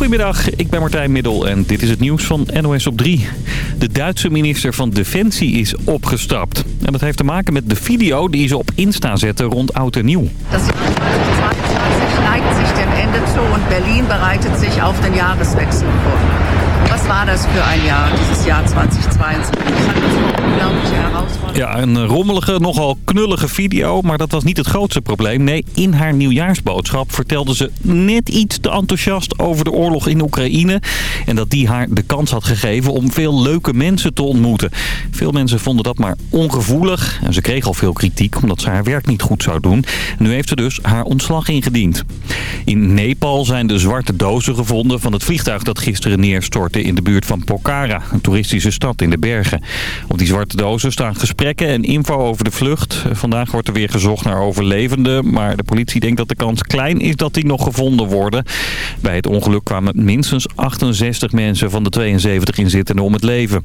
Goedemiddag, ik ben Martijn Middel en dit is het nieuws van NOS op 3. De Duitse minister van Defensie is opgestapt. En dat heeft te maken met de video die ze op Insta zetten rond Oud en Nieuw. 2022 neigt sich dem Ende zu und Berlin bereitet sich auf den Jahreswechsel vor. Was war das für ein Jahr, dieses Jahr 2022? Ja, een rommelige, nogal knullige video, maar dat was niet het grootste probleem. Nee, in haar nieuwjaarsboodschap vertelde ze net iets te enthousiast over de oorlog in Oekraïne. En dat die haar de kans had gegeven om veel leuke mensen te ontmoeten. Veel mensen vonden dat maar ongevoelig. En ze kreeg al veel kritiek omdat ze haar werk niet goed zou doen. Nu heeft ze dus haar ontslag ingediend. In Nepal zijn de zwarte dozen gevonden van het vliegtuig dat gisteren neerstortte in de buurt van Pokhara, een toeristische stad in de bergen. Op die zwarte dozen staan gesprekken en info over de vlucht. Vandaag wordt er weer gezocht naar overlevenden, maar de politie denkt dat de kans klein is dat die nog gevonden worden. Bij het ongeluk kwamen minstens 68 mensen van de 72 inzittenden om het leven.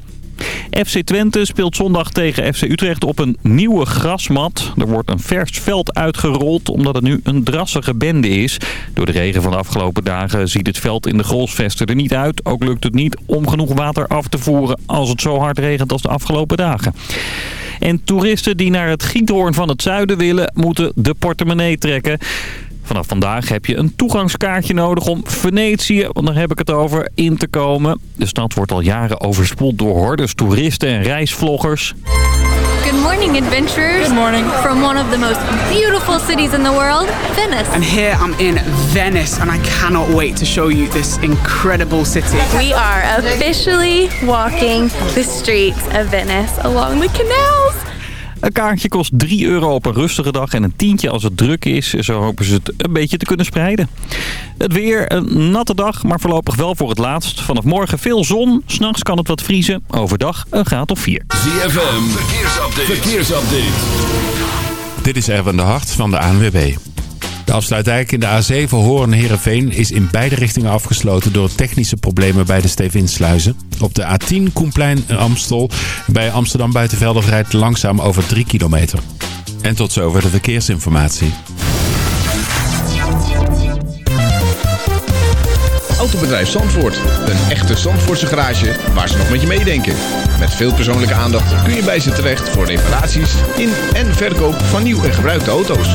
FC Twente speelt zondag tegen FC Utrecht op een nieuwe grasmat. Er wordt een vers veld uitgerold omdat het nu een drassige bende is. Door de regen van de afgelopen dagen ziet het veld in de Grolsvesten er niet uit. Ook lukt het niet om genoeg water af te voeren als het zo hard regent als de afgelopen dagen. En toeristen die naar het Giethoorn van het zuiden willen, moeten de portemonnee trekken. Vanaf vandaag heb je een toegangskaartje nodig om Venetië, want daar heb ik het over, in te komen. De stad wordt al jaren overspoeld door hordes toeristen en reisvloggers. Good morning, adventurers. Good morning. From one of the most beautiful cities in the world, Venice. And here I'm in Venice and I cannot wait to show you this incredible city. We are officially walking the streets of Venice along the canals. Een kaartje kost 3 euro op een rustige dag en een tientje als het druk is. Zo hopen ze het een beetje te kunnen spreiden. Het weer, een natte dag, maar voorlopig wel voor het laatst. Vanaf morgen veel zon, s'nachts kan het wat vriezen. Overdag een graad of 4. ZFM, verkeersupdate. verkeersupdate. Dit is Erwin de Hart van de ANWB. De afsluitdijk in de A7 Hoorn-Herenveen is in beide richtingen afgesloten door technische problemen bij de Stevinsluizen. Op de A10 Koenplein-Amstel bij Amsterdam Buitenvelde rijdt langzaam over 3 kilometer. En tot zover de verkeersinformatie. Autobedrijf Zandvoort. Een echte Zandvoortse garage waar ze nog met je meedenken. Met veel persoonlijke aandacht kun je bij ze terecht voor reparaties in en verkoop van nieuw en gebruikte auto's.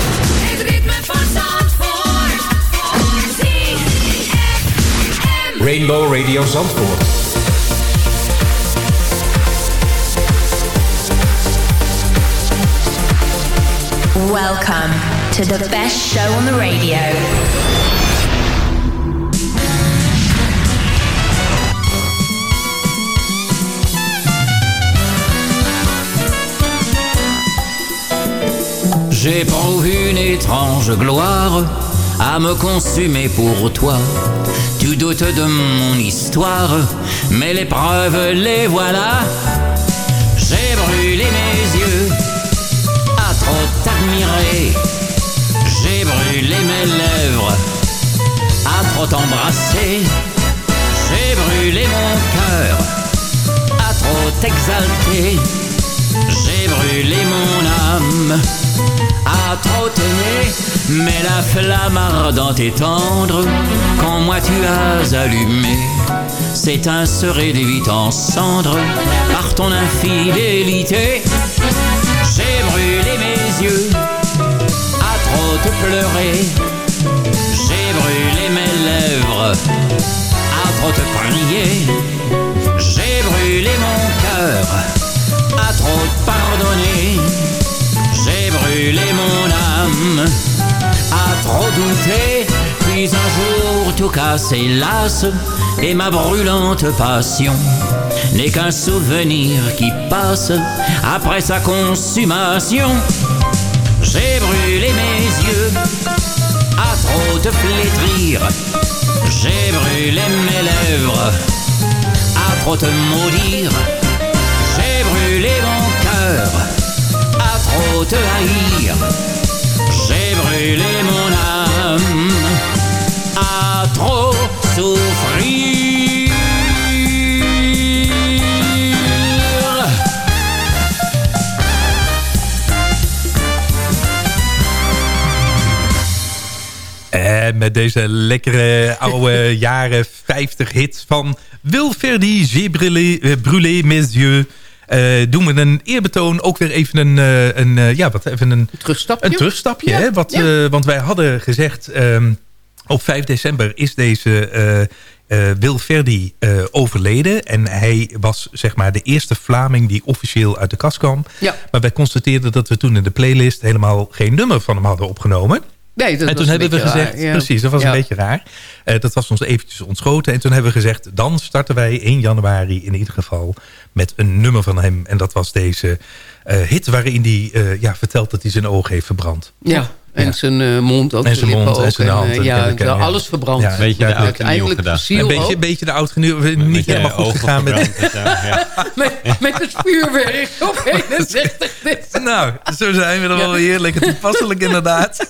Rainbow Radio Zandvoort. Welcome to the best show on the radio. J'éprouve une étrange gloire à me consumer pour toi. Tu doutes de mon histoire, mais les preuves les voilà. J'ai brûlé mes yeux à trop t'admirer. J'ai brûlé mes lèvres à trop t'embrasser. J'ai brûlé mon cœur à trop t'exalter. J'ai brûlé mon âme à trop t'aimer, mais la flamme ardente et tendre, quand moi tu as allumé, s'étincerait vite en cendres par ton infidélité. J'ai brûlé mes yeux à trop te pleurer, j'ai brûlé mes lèvres à trop te prier, j'ai brûlé mon cœur à trop te pardonner femme à trop douter, puis un jour tout casse hélas, et ma brûlante passion n'est qu'un souvenir qui passe après sa consommation. J'ai brûlé mes yeux à trop te flétrir, j'ai brûlé mes lèvres à trop te maudire, j'ai brûlé mon cœur à trop te haïr. Brûlé mon âme à trop souffrir. En met deze lekkere oude jaren 50 hit van Wilferdi, J'ai brûlé, eh, brûlé mes yeux. Eh, doen we een eerbetoon ook weer even een, eh, een, eh, ja, wat, even een, terugstapje. Een terugstapje Ja, hè? Wat, ja. want wij hadden gezegd, ehm, op 5 december is deze Wilferdi eh, overleden. En hij was zeg maar de eerste Vlaming die officieel uit de kast kwam. Ja. Maar wij constateerden dat we toen in de playlist helemaal geen nummer van hem hadden opgenomen. Nee, dat en toen was een hebben we beetje gezegd, raar, ja. precies, dat was Ja. een beetje raar. Eh, dat was ons eventjes ontschoten. En toen hebben we gezegd, dan starten wij 1 januari in ieder geval met een nummer van hem. En dat was deze eh, hit waarin hij eh, ja, vertelt dat hij zijn oog heeft verbrand. Ja, en zijn mond ook. En zijn mond en ook, zijn eh, hand. en ja, ja. alles verbrand. Ja, Beetje ja, de oud en nieuw gedaan. Een beetje, een beetje de oud nieuw Niet helemaal goed ogen gegaan met... met, met het vuurwerk op 61 december. Nou, zo zijn we er wel weer. Lekker toepasselijk inderdaad.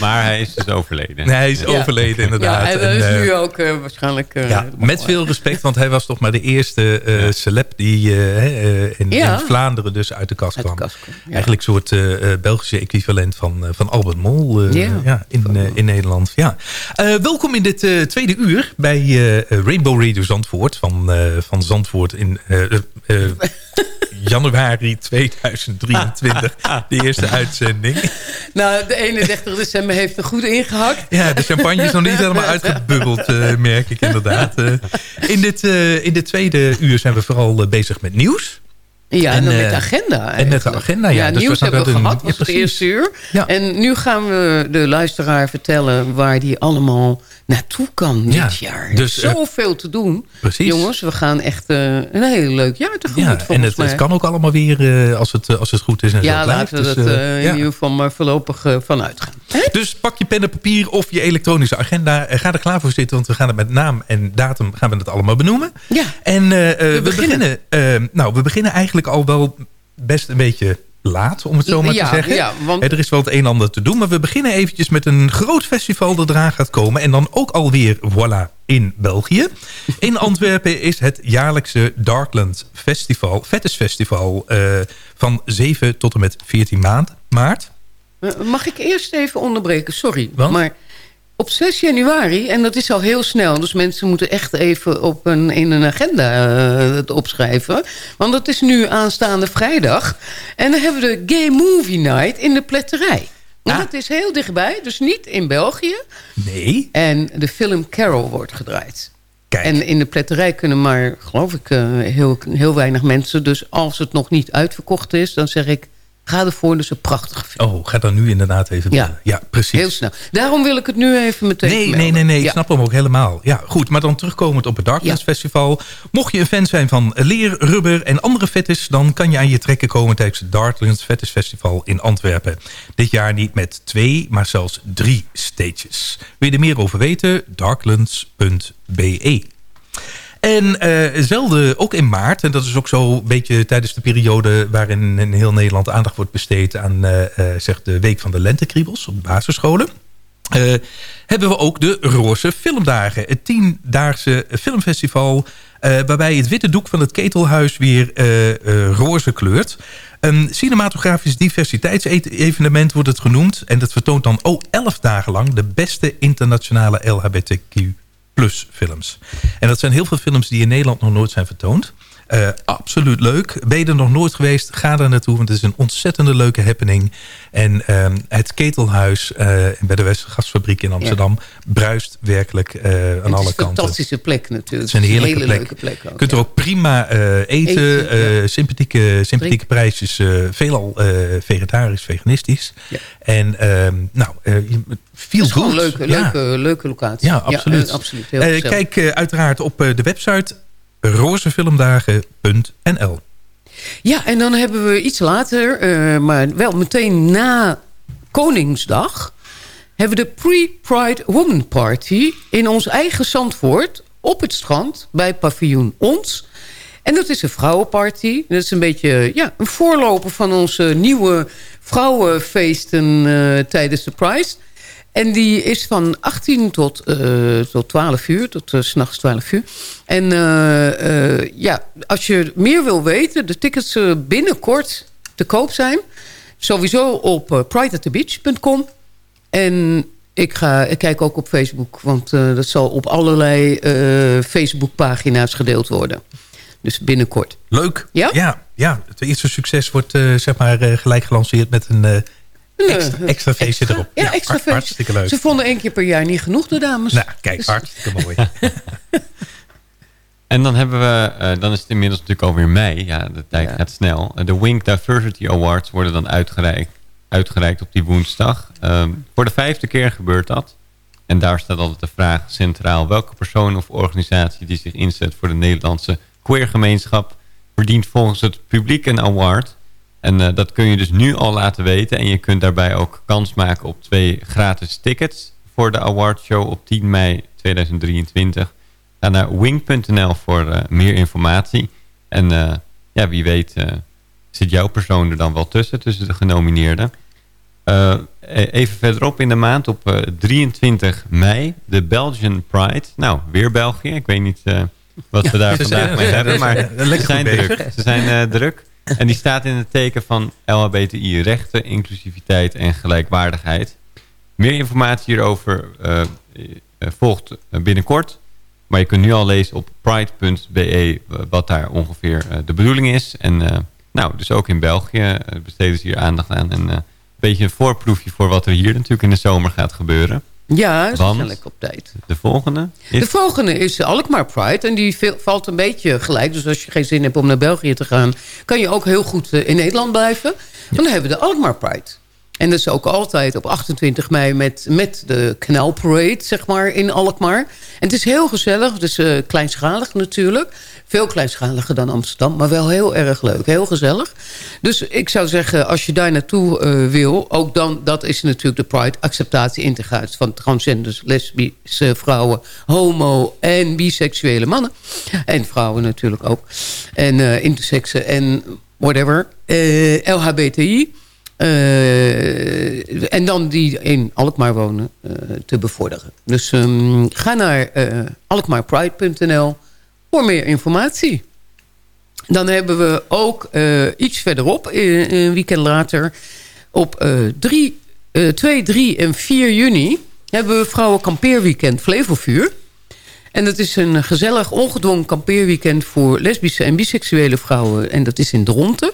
Maar hij is dus overleden. Nee, hij is Ja. overleden inderdaad. Ja, en dat is En, eh, nu ook eh, waarschijnlijk... eh, Ja, met veel respect, want hij was toch maar de eerste eh celeb die hè, in, Ja. in Vlaanderen dus uit de kast Uit de kwam. kast kwam, ja. Eigenlijk een soort eh, eh, Belgische equivalent van, eh, van Albert Mol eh, Ja. ja. in, eh, in Nederland. Ja. Eh, welkom in dit eh, tweede uur bij eh, Rainbow Radio Zandvoort van, eh, van Zandvoort in eh, eh, eh, januari 2023. De eerste uitzending. Nou, de 31 december heeft er goed ingehakt. Ja, de champagne is nog niet helemaal uitgebubbeld, eh, merk ik inderdaad. Eh, in, dit, eh, in dit tweede uur zijn we vooral bezig met nieuws. Ja, en, dan eh, met de agenda. En met de agenda, ja. Ja, Dus nieuws hebben we gehad, was het eerste uur. Ja. En nu gaan we de luisteraar vertellen waar die allemaal naartoe kan dit Ja, jaar. dus, eh, Zoveel te doen. Precies. Jongens, we gaan echt eh, een heel leuk jaar tegemoet Ja, en het, kan ook allemaal weer eh, als, het, eh, als het goed is. En zo ja, blijft. laten we Dus, dat eh, eh, in ja. ieder geval maar voorlopig eh, van uitgaan. Dus pak je pen en papier of je elektronische agenda. Eh, Ga er klaar voor zitten, want we gaan het met naam en datum gaan we het allemaal benoemen. Ja. En eh, eh, we, beginnen. beginnen. eh, nou, we beginnen eigenlijk al wel best een beetje laat, om het zo maar Ja, te zeggen. ja, want- Er is wel het een en ander te doen. Maar we beginnen eventjes met een groot festival dat eraan gaat komen. En dan ook alweer, voilà, in België. In Antwerpen is het jaarlijkse Darkland Festival, Fetish Festival... eh, van 7 tot en met 14 maand, maart. Eh, Mag ik eerst even onderbreken? Sorry. Want? Maar op 6 januari, en dat is al heel snel... dus mensen moeten echt even op een, in een agenda eh, het opschrijven. Want dat is nu aanstaande vrijdag. En dan hebben we de Gay Movie Night in de pletterij. Nou, dat is heel dichtbij, dus niet in België. Nee. En de film Carol wordt gedraaid. Kijk. En in de pletterij kunnen maar, geloof ik, eh, heel, heel weinig mensen. Dus als het nog niet uitverkocht is, dan zeg ik... ga ervoor, dus een prachtige film. Oh, ga dan nu inderdaad even... Ja. ja precies. Heel snel. Daarom wil ik het nu even meteen Nee, nee, melden. nee, nee. Ik Ja. snap hem ook helemaal. Ja, goed. Maar dan terugkomend op het Darkness Festival. Mocht je een fan zijn van leer, rubber en andere fetish... dan kan je aan je trekken komen tijdens het Darkness Fetish Festival in Antwerpen. Dit jaar niet met twee, maar zelfs drie stages. Wil je er meer over weten? darklands.be en eh zelden ook in maart, en dat is ook zo beetje tijdens de periode... waarin in heel Nederland aandacht wordt besteed aan eh, eh, zeg de Week van de Lentekriebels op basisscholen... Hebben we ook de Roze Filmdagen. Het tiendaagse filmfestival... waarbij het witte doek van het ketelhuis weer roze kleurt. Een cinematografisch diversiteitsevenement wordt het genoemd. En dat vertoont dan oh, elf dagen lang de beste internationale LHBTQ plus films. En dat zijn heel veel films die in Nederland nog nooit zijn vertoond. Uh, absoluut leuk. Ben je er nog nooit geweest? Ga daar naartoe, want het is een ontzettende leuke happening. En uh, het ketelhuis uh, bij de Westgasfabriek in Amsterdam... Ja. bruist werkelijk aan alle kanten. Het is een fantastische plek natuurlijk. Het is een heerlijke plek. Leuke plek ook, je kunt er ook prima eten. eten sympathieke, sympathieke prijsjes. veelal vegetarisch, veganistisch. En ehm, nou, veel goed. Leuke, leuke, leuke locatie. Ja, absoluut. absoluut kijk uiteraard op de website rozefilmdagen.nl. Ja, en dan hebben we iets later, uh, maar wel meteen na Koningsdag... hebben we de Pre-Pride Woman Party in ons eigen Zandvoort... op het strand bij paviljoen Ons. En dat is een vrouwenparty. Dat is een beetje ja, een voorloper van onze nieuwe vrouwenfeesten uh, tijdens de Pride... En die is van 18 tot, uh, tot 12 uur, tot uh, s'nachts 12 uur. En uh, ja, als je meer wil weten, de tickets binnenkort te koop zijn. Sowieso op prideatthebeach.com. En ik, ga, ik kijk ook op Facebook, want dat zal op allerlei Facebookpagina's gedeeld worden. Dus binnenkort. Leuk. Ja? Ja, ja het eerste succes wordt zeg maar, gelijk gelanceerd met een Extra, extra feestje extra, erop. Ja, ja extra feestje. Hartstikke leuk. Ze vonden één keer per jaar niet genoeg, de dames. Nou, kijk, dus... hartstikke mooi. en dan hebben we, uh, dan is het inmiddels natuurlijk alweer mei. Ja, de tijd ja. gaat snel. De Wink Diversity Awards worden dan uitgereikt, uitgereikt op die woensdag. Um, voor de vijfde keer gebeurt dat. En daar staat altijd de vraag centraal... welke persoon of organisatie die zich inzet voor de Nederlandse queergemeenschap... verdient volgens het publiek een award... En uh, dat kun je dus nu al laten weten. En je kunt daarbij ook kans maken op twee gratis tickets voor de awardshow op 10 mei 2023. Ga naar wing.nl voor uh, meer informatie. En uh, ja, wie weet zit jouw persoon er dan wel tussen, tussen de genomineerden. even verderop in de maand op 23 mei, de Belgian Pride. Nou, weer België. Ik weet niet wat we daar vandaag mee hebben, maar ze zijn druk. Ze zijn druk. En die staat in het teken van LHBTI rechten, inclusiviteit en gelijkwaardigheid. Meer informatie hierover uh, volgt binnenkort. Maar je kunt nu al lezen op pride.be wat daar ongeveer de bedoeling is. En nou, dus ook in België besteden ze hier aandacht aan. En een beetje een voorproefje voor wat er hier natuurlijk in de zomer gaat gebeuren. Ja, waarschijnlijk op tijd. De volgende? Is... De volgende is Alkmaar Pride. En die valt een beetje gelijk. Dus als je geen zin hebt om naar België te gaan... kan je ook heel goed eh, in Nederland blijven. Dan hebben we de Alkmaar Pride. En dat is ook altijd op 28 mei met, met de knalparade, zeg maar, in Alkmaar. En het is heel gezellig, is uh, kleinschalig natuurlijk. Veel kleinschaliger dan Amsterdam, maar wel heel erg leuk. Heel gezellig. Dus ik zou zeggen, als je daar naartoe uh, wil... ook dan, dat is natuurlijk de Pride, acceptatie, integratie... van transgenders, lesbische vrouwen, homo en biseksuele mannen. En vrouwen natuurlijk ook. En uh, intersexen en whatever. LHBTI... Uh, en dan die in Alkmaar wonen uh, te bevorderen. Dus um, ga naar uh, alkmaarpride.nl voor meer informatie. Dan hebben we ook iets verderop, een weekend later... op 3, 2, 3 en 4 juni... hebben we Vrouwen Kampeerweekend Flevovuur. En dat is een gezellig, ongedwongen kampeerweekend... voor lesbische en biseksuele vrouwen. En dat is in Dronten.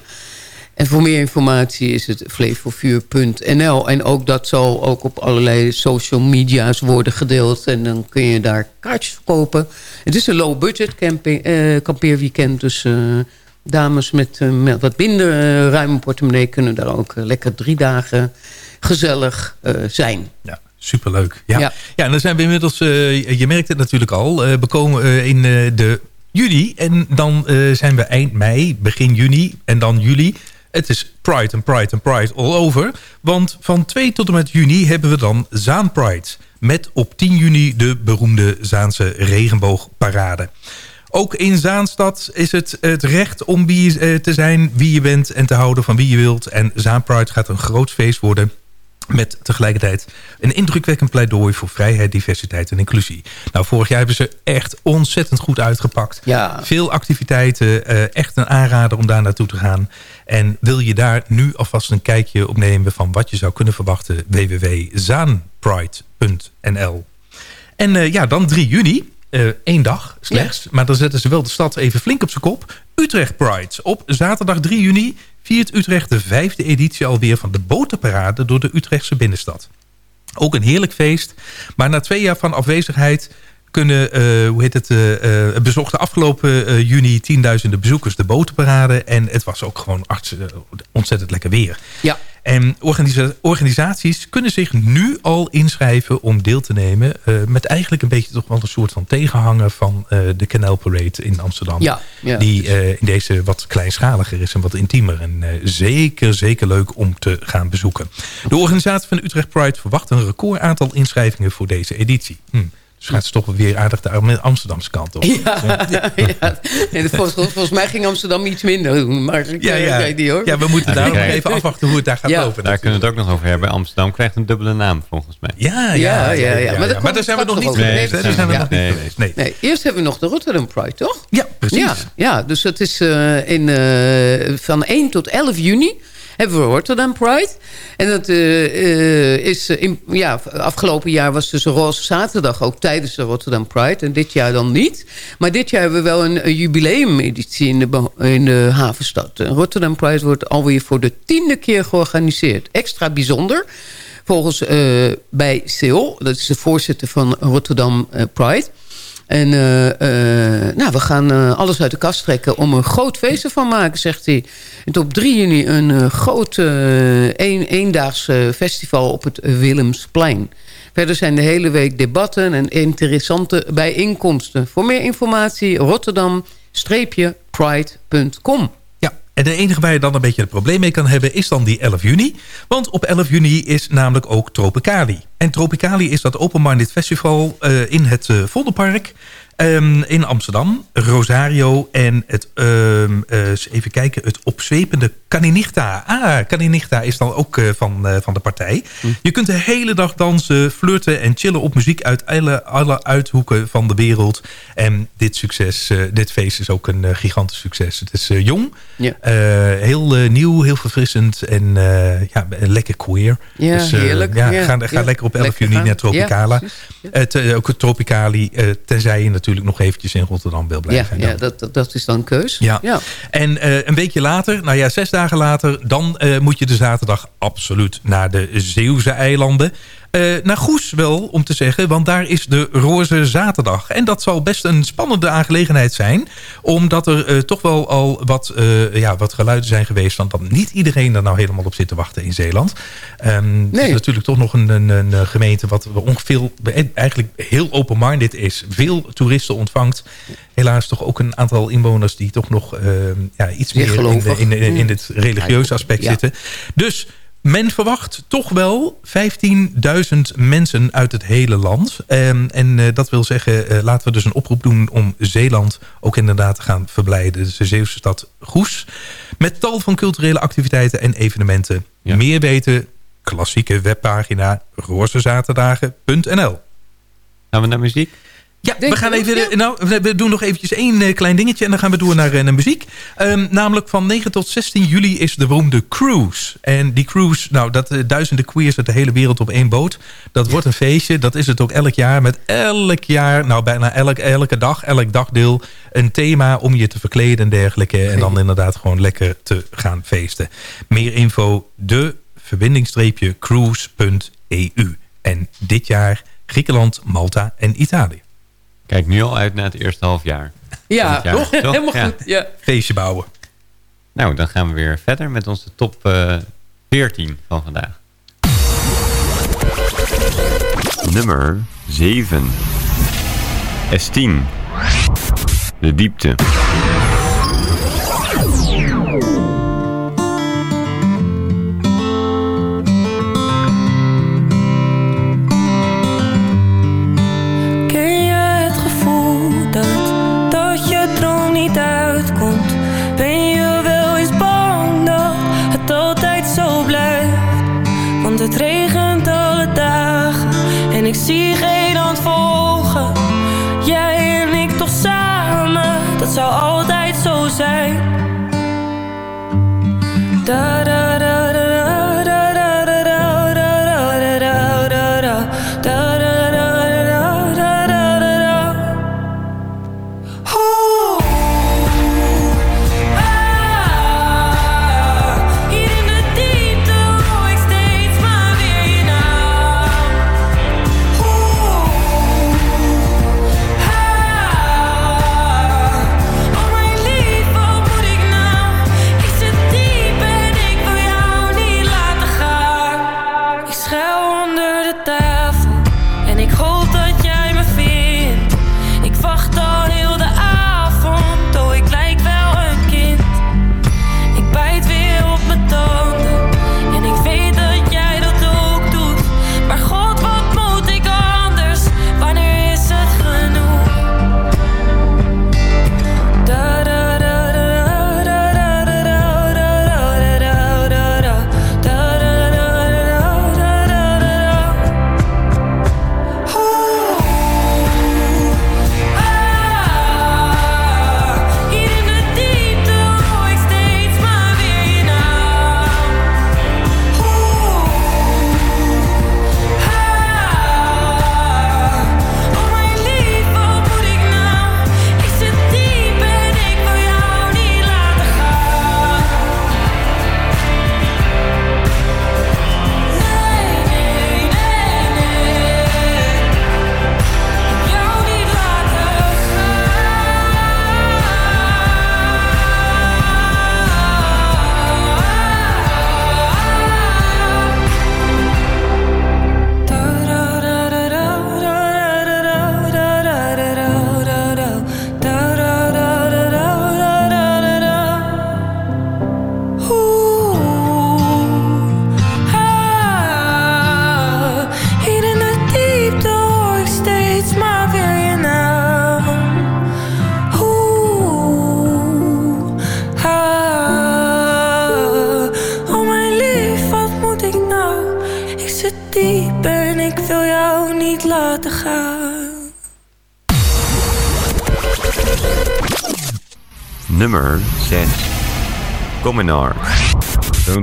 En voor meer informatie is het flevovuur.nl. En ook dat zal ook op allerlei social media's worden gedeeld. En dan kun je daar kaartjes kopen. Het is een low-budget eh, kampeerweekend. Dus uh, dames met, uh, met, wat minder uh, ruime portemonnee... kunnen daar ook lekker drie dagen gezellig zijn. Ja. Superleuk. Ja. Ja. ja, en dan zijn we inmiddels, je merkt het natuurlijk al, we komen in de juli. En dan zijn we eind mei, begin juni en dan juli het is Pride en Pride en Pride all over. Want van 2 tot en met juni hebben we dan Zaan Pride. Met op 10 juni de beroemde Zaanse regenboogparade. Ook in Zaanstad is het het recht om wie, eh, te zijn wie je bent... en te houden van wie je wilt. En Zaan Pride gaat een groot feest worden met tegelijkertijd een indrukwekkend pleidooi voor vrijheid, diversiteit en inclusie. Nou, vorig jaar hebben ze echt ontzettend goed uitgepakt. Ja. Veel activiteiten, uh, echt een aanrader om daar naartoe te gaan. En wil je daar nu alvast een kijkje op nemen van wat je zou kunnen verwachten, www.zaanpride.nl. En uh, ja, dan 3 juni. eh, één dag slechts. Maar dan zetten ze wel de stad even flink op zijn kop. Utrecht Pride. Op zaterdag 3 juni viert Utrecht de vijfde editie alweer van de botenparade door de Utrechtse binnenstad. Ook een heerlijk feest. Maar na twee jaar van afwezigheid kunnen, uh, hoe heet het, uh, uh, bezochten afgelopen juni tienduizenden bezoekers de botenparade. En het was ook gewoon ontzettend lekker weer. Ja. En organisa organisaties kunnen zich nu al inschrijven om deel te nemen... met eigenlijk een beetje toch wel een soort van tegenhanger van de Canal Parade in Amsterdam. Ja, ja. Die in deze wat kleinschaliger is en wat intiemer. En zeker, zeker leuk om te gaan bezoeken. De organisatie van Utrecht Pride verwacht een record aantal inschrijvingen voor deze editie. Hm. Dus gaat ze toch weer aardig de Amsterdamse kant op. Ja, ja. ja. volgens, volgens, mij ging Amsterdam iets minder doen. Maar ik ja, ja. weet niet hoor. Ja, we moeten daar nog even afwachten hoe het daar gaat lopen. Daar kunnen we het ook nog over hebben. Amsterdam krijgt een dubbele naam volgens mij. Ja, ja, ja. ja, Maar, maar daar zijn we nog niet geweest. Daar zijn we nog niet geweest. Nee. nee. Eerst hebben we nog de Rotterdam Pride, toch? Ja, precies. Ja, ja dus het is uh, in, uh, van 1 tot 11 juni hebben we Rotterdam Pride. En dat uh, is in, ja, afgelopen jaar was dus een roze zaterdag ook tijdens de Rotterdam Pride. En dit jaar dan niet. Maar dit jaar hebben we wel een, jubileumeditie in de, in de havenstad. En Rotterdam Pride wordt alweer voor de tiende keer georganiseerd. Extra bijzonder. Volgens uh, bij CEO, dat is de voorzitter van Rotterdam Pride... En uh, uh, nou, we gaan uh, alles uit de kast trekken om een groot feest ervan maken, zegt hij. En op 3 juni een groot een, eendaags festival op het Willemsplein. Verder zijn de hele week debatten en interessante bijeenkomsten. Voor meer informatie rotterdam-pride.com. En de enige waar je dan een beetje het probleem mee kan hebben... is dan die 11 juni. Want op 11 juni is namelijk ook Tropicali. En Tropicali is dat open-minded festival uh, in het uh, Vondelpark... Um, in Amsterdam, Rosario en het, um, uh, even kijken, het opzwepende Caninichta. Ah, Caninichta is dan ook uh, van, uh, van de partij. Hm. Je kunt de hele dag dansen, flirten en chillen op muziek uit alle, alle uithoeken van de wereld. En dit succes, dit feest is ook een gigantisch succes. Het is jong, ja. heel nieuw, heel verfrissend en ja, lekker queer. Ja, dus, heerlijk. Ja, ga, lekker op 11 Lekker juni naar Tropicala. Het, ook het Tropicali, tenzij je natuurlijk nog eventjes in Rotterdam wil blijven. Ja, ja dat, dat, dat is dan keus. Ja. ja. En uh, een weekje later, nou ja, zes dagen later... dan uh, moet je de zaterdag absoluut naar de Zeeuwse eilanden. Uh, naar Goes wel, om te zeggen, want daar is de Roze Zaterdag. En dat zal best een spannende aangelegenheid zijn. Omdat er uh, toch wel al wat, uh, ja, wat geluiden zijn geweest... van dat niet iedereen er nou helemaal op zit te wachten in Zeeland. Um, nee. Het is natuurlijk toch nog een, een, een gemeente... wat ongeveer eigenlijk heel open-minded is. Veel toeristen ontvangt. Helaas toch ook een aantal inwoners... die toch nog ja, iets meer in, in, in, in, het religieuze aspect ja. zitten. Dus... Men verwacht toch wel 15.000 mensen uit het hele land. Um, en uh, dat wil zeggen, uh, laten we dus een oproep doen om Zeeland ook inderdaad te gaan verblijden. Dus de Zeeuwse stad Goes. Met tal van culturele activiteiten en evenementen. Ja. Meer weten, klassieke webpagina rozezaterdagen.nl Gaan we naar muziek? Ja, Denk we gaan even. Ja. Nou, we doen nog eventjes één uh, klein dingetje en dan gaan we door naar, uh, naar muziek. Um, namelijk van 9 tot 16 juli is de beroemde cruise. En die cruise, nou, dat duizenden queers uit de hele wereld op één boot. Dat wordt een feestje. Dat is het ook elk jaar. Met elk jaar, nou bijna elk, elke dag, elk dagdeel. Een thema om je te verkleden en dergelijke. Okay. En dan inderdaad gewoon lekker te gaan feesten. Meer info, de verbindingstreepje cruise.eu. En dit jaar Griekenland, Malta en Italië. Kijk nu al uit naar het eerste half jaar. Ja, jaar. toch? Helemaal ja. goed. Ja. Feestje bouwen. Nou, dan gaan we weer verder met onze top uh, 14 van vandaag. Nummer 7. S10. De diepte.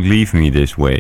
Leave me this way.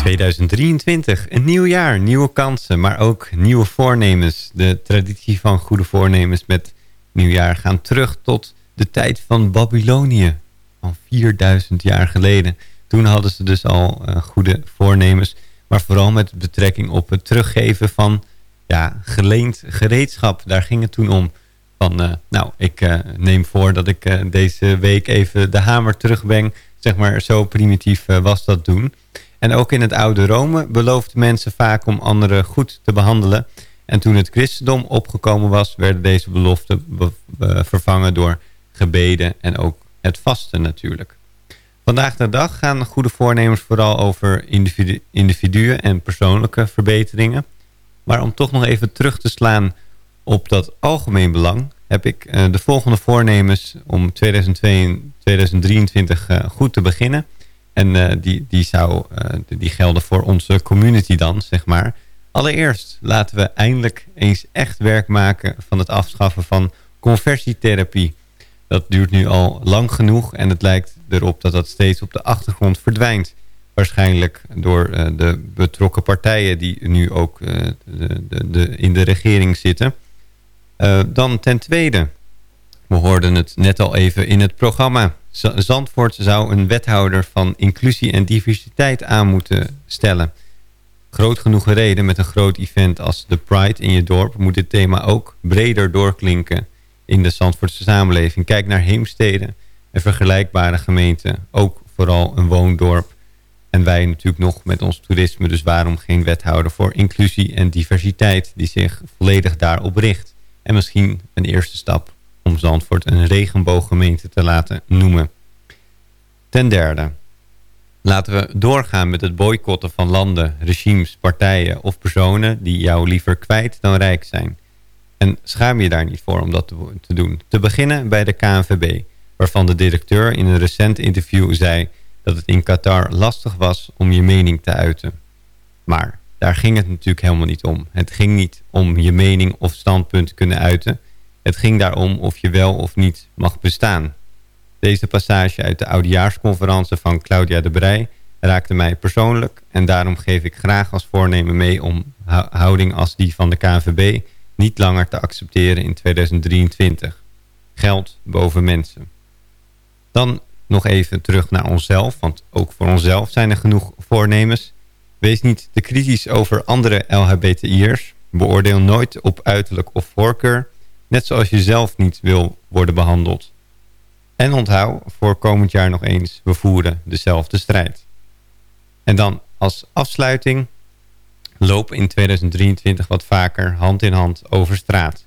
2023, een nieuw jaar, nieuwe kansen, maar ook nieuwe voornemens. De traditie van goede voornemens met nieuwjaar gaan terug tot de tijd van Babylonië. Van 4000 jaar geleden. Toen hadden ze dus al uh, goede voornemens. Maar vooral met betrekking op het teruggeven van ja, geleend gereedschap. Daar ging het toen om. Van, uh, nou, ik uh, neem voor dat ik uh, deze week even de hamer terugbreng. Zeg maar, zo primitief was dat doen. En ook in het oude Rome beloofden mensen vaak om anderen goed te behandelen. En toen het christendom opgekomen was, werden deze beloften vervangen door gebeden en ook het vasten natuurlijk. Vandaag de dag gaan goede voornemens vooral over individu individuen en persoonlijke verbeteringen. Maar om toch nog even terug te slaan op dat algemeen belang heb ik uh, de volgende voornemens om 2023 uh, goed te beginnen. En uh, die, die, zou, die gelden voor onze community dan, zeg maar. Allereerst laten we eindelijk eens echt werk maken van het afschaffen van conversietherapie. Dat duurt nu al lang genoeg en het lijkt erop dat dat steeds op de achtergrond verdwijnt. Waarschijnlijk door de betrokken partijen die nu ook de, de, in de regering zitten. Uh, dan ten tweede, we hoorden het net al even in het programma. Zandvoort zou een wethouder van inclusie en diversiteit aan moeten stellen. Groot genoeg reden met een groot event als de Pride in je dorp... moet dit thema ook breder doorklinken in de Zandvoortse samenleving. Kijk naar Heemstede en vergelijkbare gemeenten. Ook vooral een woondorp. En wij natuurlijk nog met ons toerisme. Dus waarom geen wethouder voor inclusie en diversiteit... die zich volledig daarop richt. En misschien een eerste stap om Zandvoort een regenbooggemeente te laten noemen. Ten derde, laten we doorgaan met het boycotten van landen, regimes, partijen of personen die jou liever kwijt dan rijk zijn. En schaam je daar niet voor om dat te doen. Te beginnen bij de KNVB, waarvan de directeur in een recent interview zei dat het in Qatar lastig was om je mening te uiten. Maar daar ging het natuurlijk helemaal niet om. Het ging niet om je mening of standpunt te kunnen uiten. Het ging daarom of je wel of niet mag bestaan. Deze passage uit de oudejaarsconferentie van Claudia de Brij raakte mij persoonlijk en daarom geef ik graag als voornemen mee om houding als die van de KNVB niet langer te accepteren in 2023. Geld boven mensen. Dan nog even terug naar onszelf, want ook voor onszelf zijn er genoeg voornemens. Wees niet te kritisch over andere LHBTI'ers. Beoordeel nooit op uiterlijk of voorkeur, net zoals je zelf niet wil worden behandeld. En onthoud voor komend jaar nog eens, we voeren dezelfde strijd. En dan als afsluiting, loop in 2023 wat vaker hand in hand over straat.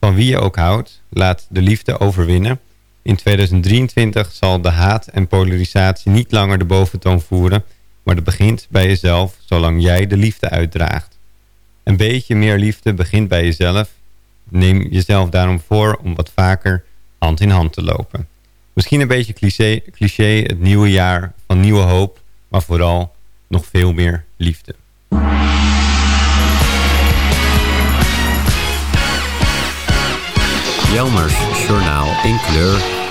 Van wie je ook houdt, laat de liefde overwinnen. In 2023 zal de haat en polarisatie niet langer de boventoon voeren... maar dat begint bij jezelf, zolang jij de liefde uitdraagt. Een beetje meer liefde begint bij jezelf. Neem jezelf daarom voor om wat vaker hand in hand te lopen. Misschien een beetje cliché, cliché het nieuwe jaar van nieuwe hoop, maar vooral nog veel meer liefde. Jelmers Journaal in kleur.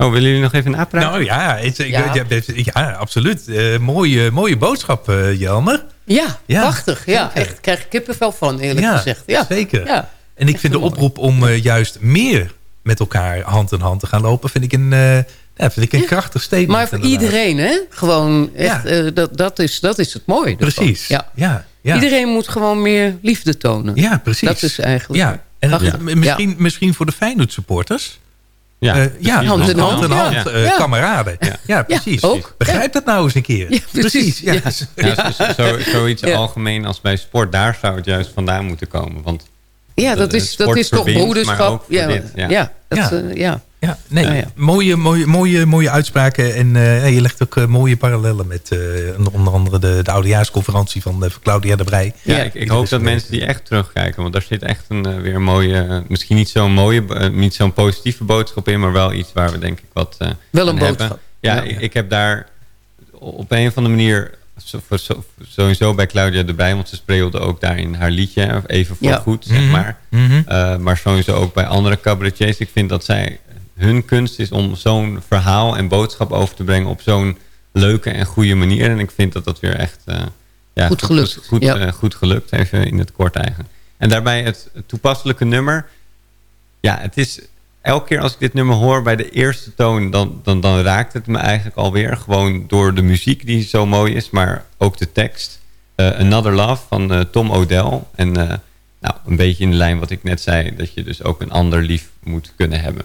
Oh, willen jullie nog even een aanpraat? Nou ja, het, ja. ja. absoluut. Uh, mooie, mooie boodschap, uh, Jelmer. Ja, ja, prachtig. Ja, echt, ik krijg kippenvel van, eerlijk gezegd. Ja, zeker. Ja. En ik vind de oproep om uh, juist meer met elkaar hand in hand te gaan lopen... vind ik een, ja, vind ik een krachtig statement. Maar voor iedereen, hè? Gewoon echt, dat, dat, is, dat is het mooie. Precies. Ja. Ja, Iedereen moet gewoon meer liefde tonen. Ja, precies. Dat is eigenlijk... Ja. En misschien, misschien voor de Feyenoord supporters... Ja, uh, ja hand in hand, hand, hand uh, kameraden. Ja, precies. Ook. Begrijp dat nou eens een keer. precies. Ja. Ja. Zo, zoiets algemeen als bij sport, daar zou het juist vandaan moeten komen. Want ja, dat is, dat is toch broederschap. Ja, ja. Dat, uh, ja. Ja, nee, ja. Mooie, mooie, mooie, mooie uitspraken. En uh, je legt ook uh, mooie parallellen met uh, onder andere de, de oudejaarsconferentie van, van Claudia de Brij. Ja, ik, ik hoop dat mensen die echt terugkijken. Want daar zit echt een weer mooie, misschien niet zo'n mooie, niet zo'n positieve boodschap in, maar wel iets waar we denk ik wat Wel een boodschap. Hebben. Ja, ja. Ik, ik, heb daar op een of andere manier sowieso bij Claudia erbij, want ze speelde ook daarin haar liedje, even voor goed, zeg mhm. maar. Mm -hmm. uh, maar sowieso ook bij andere cabaretiers. Ik vind dat zij, hun kunst is om zo'n verhaal en boodschap over te brengen op zo'n leuke en goede manier. En ik vind dat dat weer echt uh, ja, goed, gelukt. Goed, goed, ja. uh, goed, gelukt, even in het kort eigenlijk. En daarbij het toepasselijke nummer. Ja, het is elke keer als ik dit nummer hoor bij de eerste toon, dan, dan, dan raakt het me eigenlijk alweer. Gewoon door de muziek die zo mooi is, maar ook de tekst. Uh, Another Love van Tom O'Dell. En nou, een beetje in de lijn wat ik net zei, dat je dus ook een ander lief moet kunnen hebben.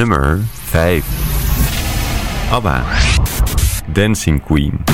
Nummer 5. ABBA. Dancing Queen.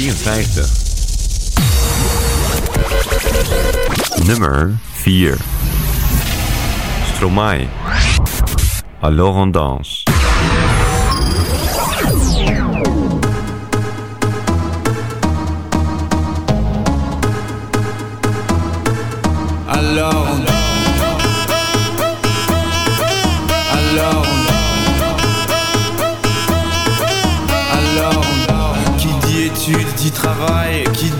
53. Nummer 4. Stromae. Alors on danse. Alors qui travaillent, qui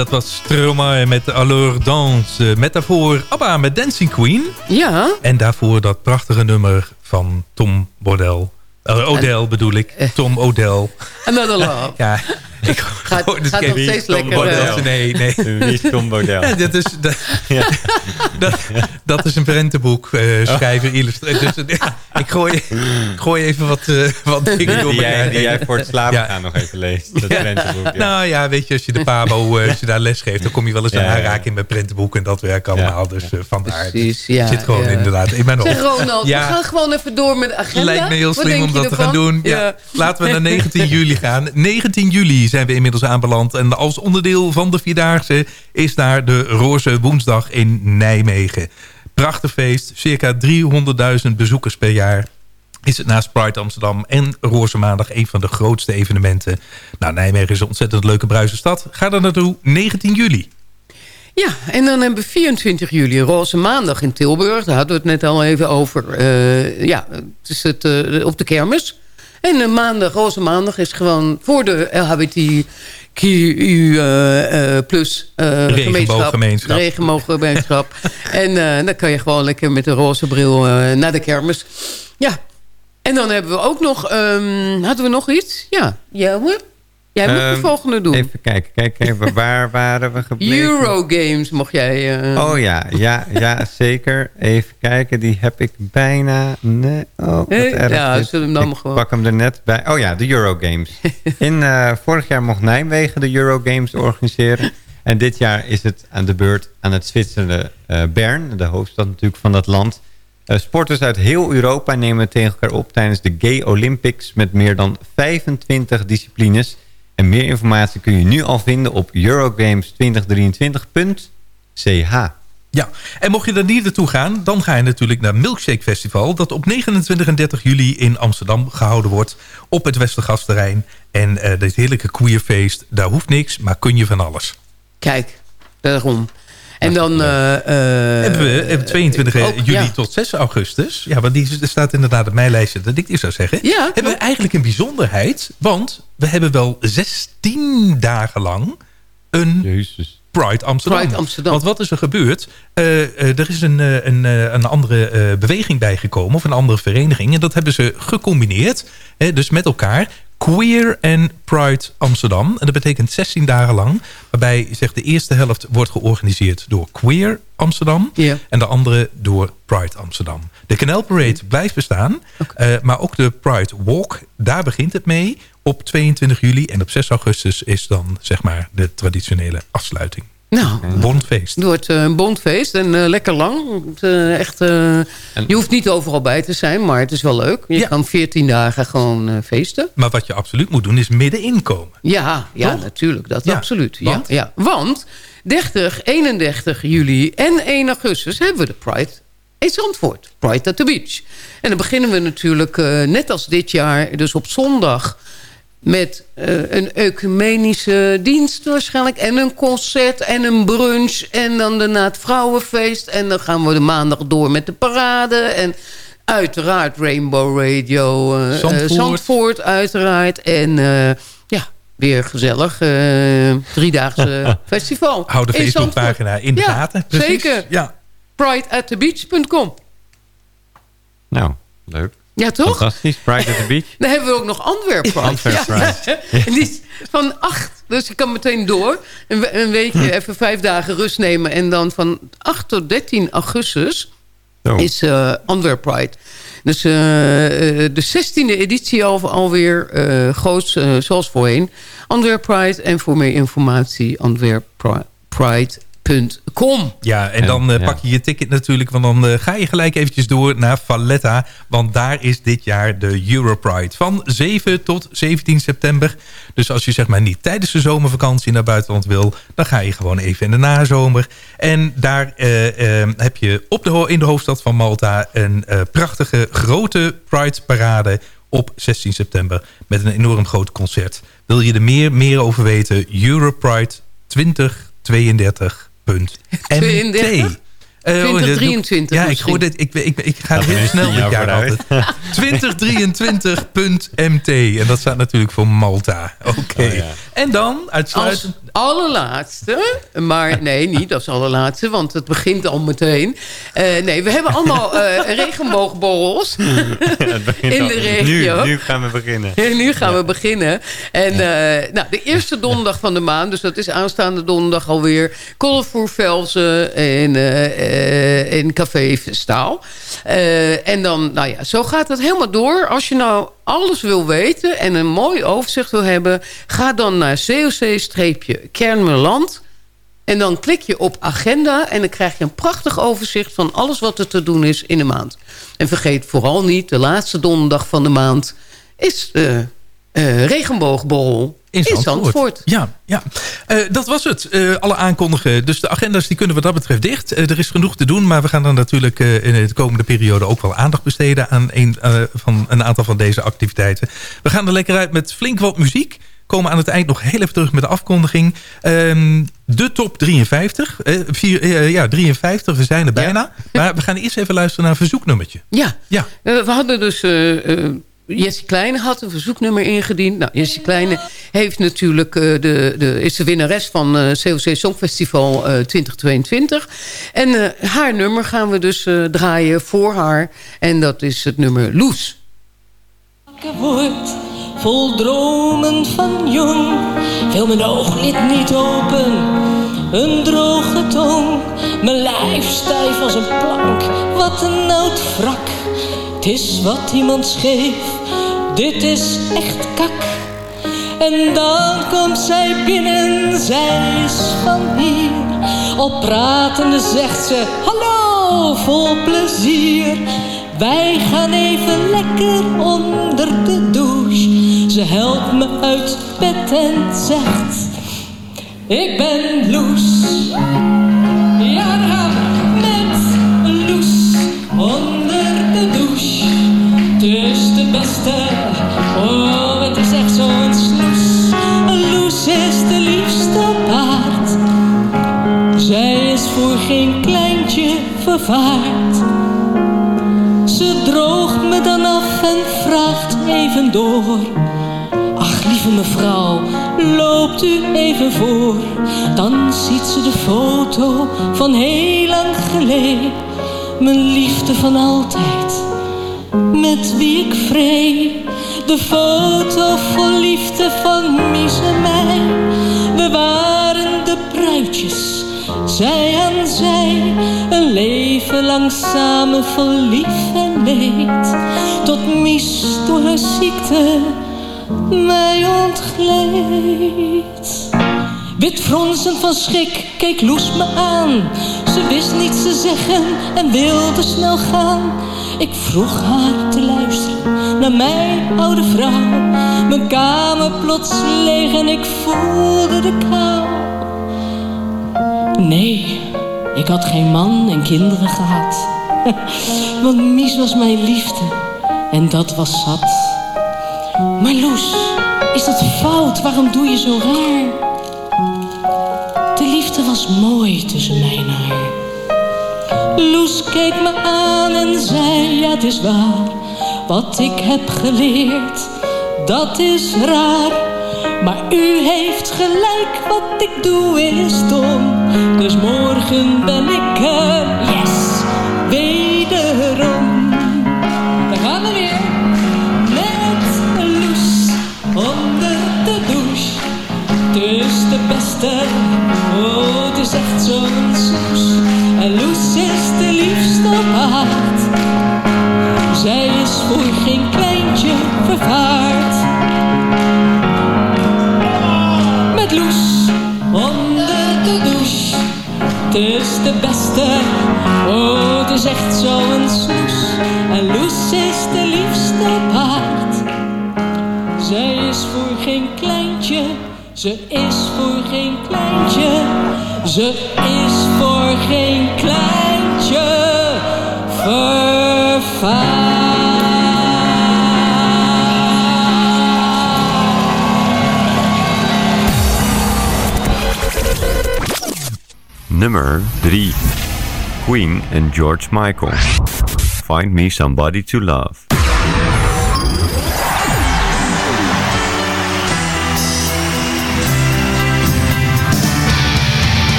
dat was Stromae met Alors Danse. Met daarvoor ABBA met Dancing Queen. Ja. En daarvoor dat prachtige nummer van Tom Bordel. Uh, Odell bedoel ik. Tom Odell. Another Love. ja. Ik gaat, hoor dus gaat nog steeds lekker. Bordel. Nee, nee. Wie is Tom Bordel? Ja, dat, is, dat, ja. dat, dat, is een prentenboek uh, schrijver, illustrator. Dus, ja, ik, gooi, ik gooi even wat, uh, wat dingen die, jij, die jij voor het slapen ja. gaan nog even leest. Dat prentenboek, Nou ja, weet je, als je de pabo uh, als je daar les geeft... dan kom je wel eens aan aanraking met prentenboeken en dat werk allemaal. Dus vandaar. Precies, ja. zit gewoon inderdaad in mijn hoofd. Zeg Ronald, we gaan gewoon even door met de agenda. Lijkt me heel slim om dat te gaan doen. Ja. Laten we naar 19 juli gaan. 19 juli zijn we inmiddels aanbeland. En als onderdeel van de Vierdaagse is daar de Roze Woensdag in Nijmegen. Prachtig feest, circa 300.000 bezoekers per jaar is het naast Pride Amsterdam en Roze Maandag een van de grootste evenementen. Nou, Nijmegen is een ontzettend leuke bruise stad. Ga er naartoe, 19 juli. Ja, en dan hebben we 24 juli Roze Maandag in Tilburg. Daar hadden we het net al even over. Uh, ja, het is het, uh, op de kermis. En de maandag, roze maandag is gewoon voor de LHBTQ uh, plus uh, regenbooggemeenschap. regenbooggemeenschap. en uh, dan kan je gewoon lekker met een roze bril naar de kermis. Ja. En dan hebben we ook nog... Um, hadden we nog iets? Ja. Jelmer? Jij moet um, de volgende doen. Even kijken, kijk even, waar waren we gebleven? Eurogames mocht jij... Uh... Oh ja, ja, ja, zeker. Even kijken, die heb ik bijna... Nee, oh, wat erg ja, dit. zullen hem dan ik gewoon... pak hem er net bij. Oh ja, de Eurogames. In, uh, vorig jaar mocht Nijmegen de Eurogames organiseren. En dit jaar is het aan de beurt aan het Zwitserse uh, Bern. De hoofdstad natuurlijk van dat land. Uh, sporters uit heel Europa nemen tegen elkaar op tijdens de Gay Olympics... met meer dan 25 disciplines... En meer informatie kun je nu al vinden op eurogames2023.ch. Ja, en mocht je er niet naartoe gaan... dan ga je natuurlijk naar Milkshake Festival... dat op 29 en 30 juli in Amsterdam gehouden wordt... op het Westergasterrein. En uh, dit heerlijke queerfeest, daar hoeft niks... maar kun je van alles. Kijk, daarom. En dan... Uh, uh, hebben we hebben 22 ook, juli ja. tot 6 augustus. Ja, want die staat inderdaad op mijn lijstje dat ik dit zou zeggen. Ja, hebben we eigenlijk een bijzonderheid. Want we hebben wel 16 dagen lang een Jezus. Pride Amsterdam. Pride Amsterdam. Want wat is er gebeurd? Uh, uh, er is een, uh, een, een andere beweging bijgekomen. Of een andere vereniging. En dat hebben ze gecombineerd. Hè, dus met elkaar. Queer and Pride Amsterdam. En dat betekent 16 dagen lang. Waarbij zeg, de eerste helft wordt georganiseerd door Queer Amsterdam. En de andere door Pride Amsterdam. De Canal Parade blijft bestaan. Okay. Uh, maar ook de Pride Walk, daar begint het mee. Op 22 juli en op 6 augustus is dan zeg maar de traditionele afsluiting. Nou, bondfeest. Het wordt uh, een bondfeest en uh, lekker lang. Uh, echt, en, je hoeft niet overal bij te zijn, maar het is wel leuk. Je ja. kan 14 dagen gewoon feesten. Maar wat je absoluut moet doen is middenin komen. Ja, ja natuurlijk. Dat ja. absoluut. Want? Ja, ja. Want 30, 31 juli en 1 augustus hebben we de Pride in Zandvoort. Pride at the Beach. En dan beginnen we natuurlijk net als dit jaar, dus op zondag met uh, een ecumenische dienst waarschijnlijk. En een concert en een brunch. En dan daarna het vrouwenfeest. En dan gaan we de maandag door met de parade. En uiteraard Rainbow Radio. Uh, Zandvoort. Uh, Zandvoort, uiteraard. En ja, weer gezellig. driedaagse festival. Hou de Facebookpagina in de ja, gaten. Precies. Zeker. Ja. Prideatthebeach.com Nou, leuk. Ja, toch? Fantastisch. Pride at the Beach. Dan hebben we ook nog Antwerp Pride. Antwerp Pride. Ja. Die is van acht. Dus je kan meteen door. Een, een weekje, even vijf dagen rust nemen. En dan van 8 tot 13 augustus is uh, Antwerp Pride. Dus uh, de 16e editie al, alweer. Uh, groot, zoals voorheen. Antwerp Pride. En voor meer informatie Antwerp Pride Com. Ja, en dan uh, ja. pak je je ticket natuurlijk. Want dan uh, ga je gelijk eventjes door naar Valletta. Want daar is dit jaar de Europride. Van 7 tot 17 september. Dus als je zeg maar niet tijdens de zomervakantie naar buitenland wil... dan ga je gewoon even in de nazomer. En daar uh, heb je op de, in de hoofdstad van Malta... een prachtige grote Pride-parade op 16 september. Met een enorm groot concert. Wil je er meer, meer over weten? Europride 2032 MT. Uh, 2023 Ja, ik, hoor dit, ik, ik, ik ga heel snel dit jaar altijd. 2023.mt. En dat staat natuurlijk voor Malta. Oké. Okay. Oh, ja. En dan, uitsluitend, allerlaatste. Maar nee, niet als allerlaatste, want het begint al meteen. Eh, nee, we hebben allemaal eh, regenboogborrels in de regio. Nu, nu gaan we beginnen. nu gaan we beginnen. En eh, nou, de eerste donderdag van de maand, dus dat is aanstaande donderdag alweer... Colorful Velzen in, in Café Staal. en dan, nou ja, zo gaat het helemaal door. Als je nou alles wil weten en een mooi overzicht wil hebben... ga dan naar coc-kernmerland... En dan klik je op agenda en dan krijg je een prachtig overzicht... van alles wat er te doen is in de maand. En vergeet vooral niet, de laatste donderdag van de maand... is de uh, regenboogborrel in Zandvoort. Ja, ja. Uh, dat was het. Uh, alle aankondigen. Dus de agenda's die kunnen wat dat betreft dicht. Uh, er is genoeg te doen, maar we gaan dan natuurlijk in de komende periode ook wel aandacht besteden aan een, van, een aantal van deze activiteiten. We gaan er lekker uit met flink wat muziek. Komen aan het eind nog heel even terug met de afkondiging. Ehm, de top 53. Vier, ja, 53, we zijn er bijna. Maar we gaan eerst even luisteren naar een verzoeknummertje. Ja, ja. we hadden dus Jessie Kleine had een verzoeknummer ingediend. Nou, Jessie Kleine heeft natuurlijk, uh, de, de, is de winnares van uh, COC Songfestival uh, 2022. En haar nummer gaan we dus draaien voor haar. En dat is het nummer Loes. Wordt vol dromen van jong. Wil mijn ooglid niet open. Een droge tong. Mijn lijf stijf als een plank. Wat een oud wrak. Het is wat iemand scheef dit is echt kak. En dan komt zij binnen, zij is van hier. Al pratende zegt ze, hallo, vol plezier. Wij gaan even lekker onder de douche. Ze helpt me uit bed en zegt, ik ben Loes. Oh, het is echt zo'n sloes. Loes is de liefste paard. Zij is voor geen kleintje vervaard. Ze droogt me dan af en vraagt even door. Ach, lieve mevrouw, loopt u even voor. Dan ziet ze de foto van heel lang geleden. Mijn liefde van altijd, met wie ik de foto vol liefde van Mies en mij. We waren de bruidjes, zij aan zij. Een leven lang samen vol lief en leed. Tot Mies door haar ziekte mij ontgleed. Wit fronsend van schrik keek Loes me aan. Ze wist niets te zeggen en wilde snel gaan. Ik vroeg haar te luisteren naar mijn oude vrouw. Mijn kamer plots leeg en ik voelde de kou. Nee, ik had geen man en kinderen gehad. Want Mies was mijn liefde en dat was zat. Maar Loes, is dat fout? Waarom doe je zo raar? De liefde was mooi tussen mij en haar. Loes keek me aan en zei, ja het is waar. Wat ik heb geleerd, dat is raar. Maar u heeft gelijk, wat ik doe is dom. Dus morgen ben ik er, is de beste, oh het is echt zo'n soes. En Loes is de liefste paard. Zij is voor geen kleintje, ze is voor geen kleintje ze is voor geen kleintje vervaard. Nummer 3. Queen and George Michael. Find me somebody to love.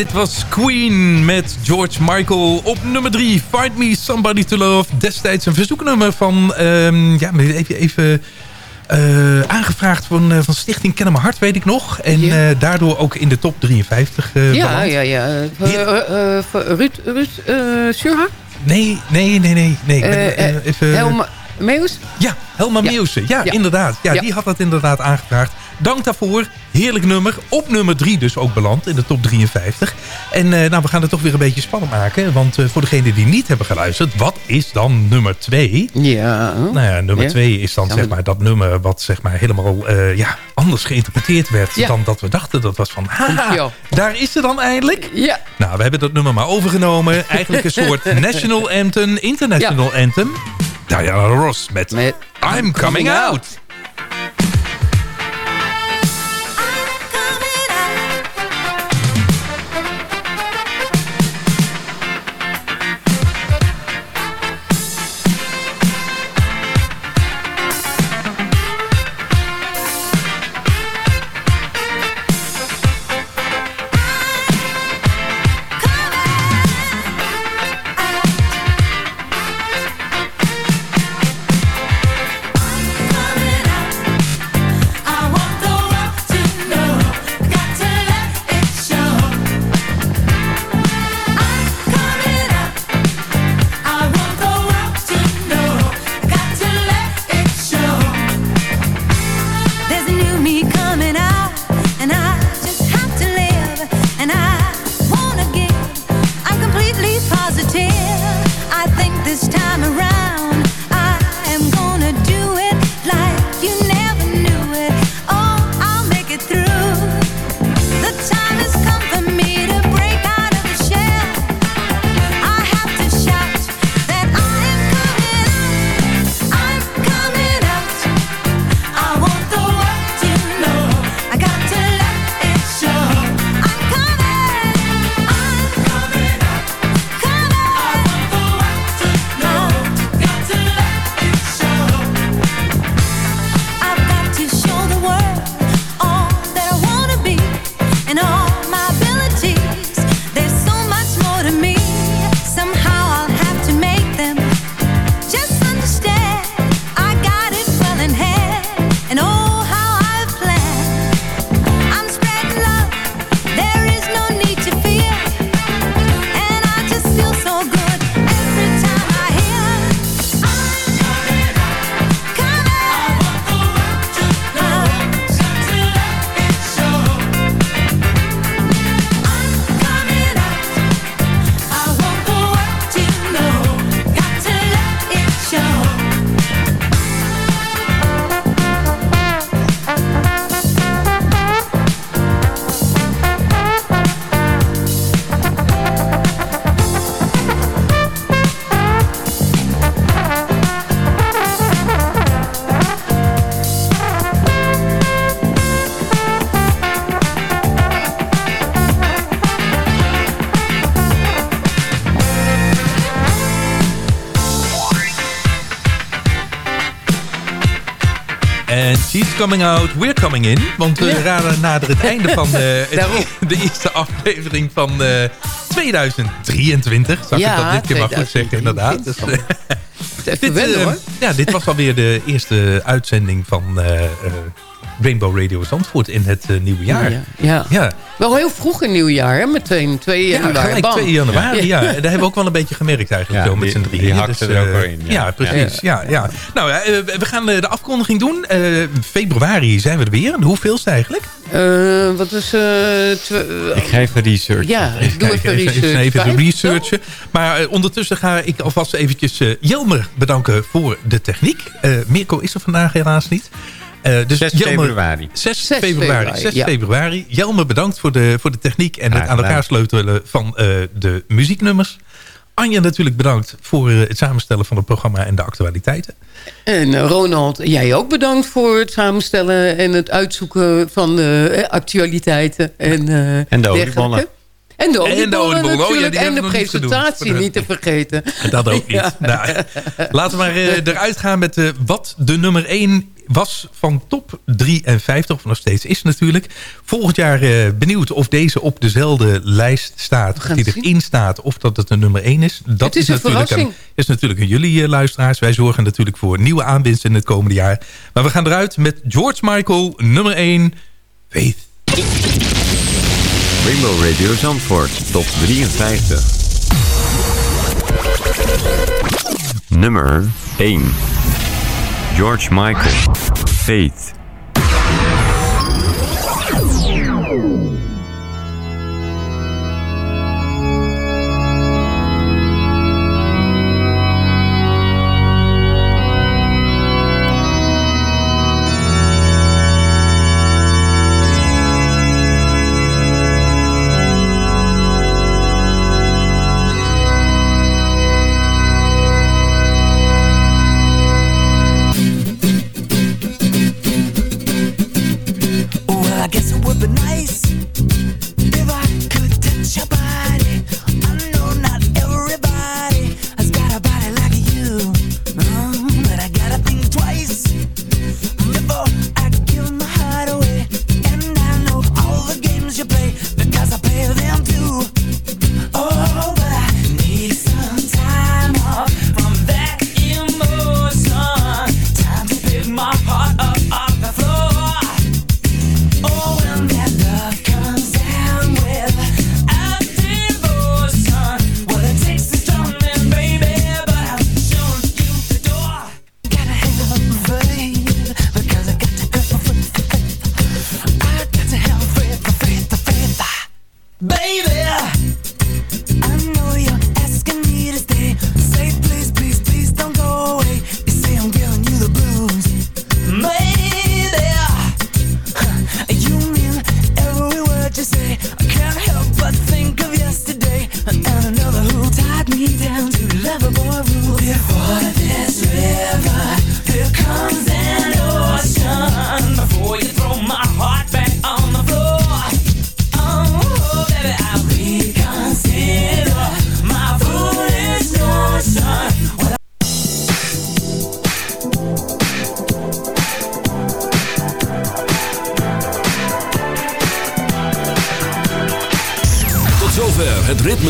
Dit was Queen met George Michael op nummer 3. Find Me Somebody to Love. Destijds een verzoeknummer van... ehm, ja, even... even eh, aangevraagd van, eh, van Stichting Kennen Mijn Hart, weet ik nog. En eh, daardoor ook in de top 53 eh Ja, beland. ja, ja. Voor Ruud, Ruud Surha? Nee, nee, nee, nee. nee. even... Helma Meus? Ja, Helma Ja. Ja, Ja. inderdaad. Ja, Ja. die had dat inderdaad aangevraagd. Dank daarvoor. Heerlijk nummer. Op nummer 3 dus ook beland in de top 53. En eh, nou, we gaan het toch weer een beetje spannend maken. Want eh, voor degenen die niet hebben geluisterd... wat is dan nummer 2? Ja. Nou ja, nummer Ja. 2 is dan zeg maar- dat nummer... wat zeg maar helemaal eh, ja, anders geïnterpreteerd werd... Ja. dan dat we dachten. Dat was van, haha, Ja. daar is ze dan eindelijk. Ja. Nou, we hebben dat nummer maar overgenomen. Eigenlijk een soort national anthem, international anthem. Diana Ross met, I'm Coming Out. Coming out, we're coming in. Want we Ja. raden nader het einde van eh, het- de eerste aflevering van eh, 2023. Zal ik dat dit keer maar goed zeggen, inderdaad. Dus, eh, wennen, eh, hoor. ja, dit was alweer de eerste uitzending van eh, eh, Rainbow Radio Zandvoort in het eh, nieuwe jaar. Ja, ja. Ja. Wel heel vroeg in nieuwjaar, hè? Meteen 2 Ja, januari. gelijk bam. 2 januari. Ja. Daar hebben we ook wel een beetje gemerkt eigenlijk. Ja, zo, met die- z'n drieën. die hakte er eh, ook wel in, Ja, ja. precies. Ja. Ja, Nou, ja, eh, we gaan eh, de afkondiging doen. Eh, februari zijn we er weer. Hoeveelste eigenlijk? Eh, wat is... eh Ik ga even research. ja, doe Kijk, even even, research. even, even Vijf, de researchen. Maar eh, ondertussen ga ik alvast eventjes eh, Jelmer bedanken voor de techniek. Eh, Mirko is er vandaag helaas niet. Eh, dus 6 Jelmer- februari. 6 6 februari. februari, 6 ja. februari. Jelmer, bedankt voor de, voor de techniek en het aan elkaar sleutelen van eh, de muzieknummers. Anja natuurlijk bedankt voor eh, het samenstellen van het programma en de actualiteiten. En Ronald, jij ook bedankt voor het samenstellen... en het uitzoeken van de eh, actualiteiten en, eh En de dergelijke. oliebollen. En de En de oliebollen oh natuurlijk. die en de presentatie niet te vergeten. Dat ook niet. Ja. Nou, laten we maar eh, eruit gaan met eh, wat de nummer 1 was van top 53. Of nog steeds is natuurlijk. Volgend jaar eh, benieuwd of deze op dezelfde lijst staat. Die zien. erin staat. Of dat het de nummer 1 is. Dat Het is een natuurlijk verrassing. is natuurlijk aan jullie luisteraars. Wij zorgen natuurlijk voor nieuwe aanwinsten in het komende jaar. Maar we gaan eruit met George Michael, nummer 1. Faith. Rainbow Radio Zandvoort, top 53. Nummer 1. George Michael, Faith.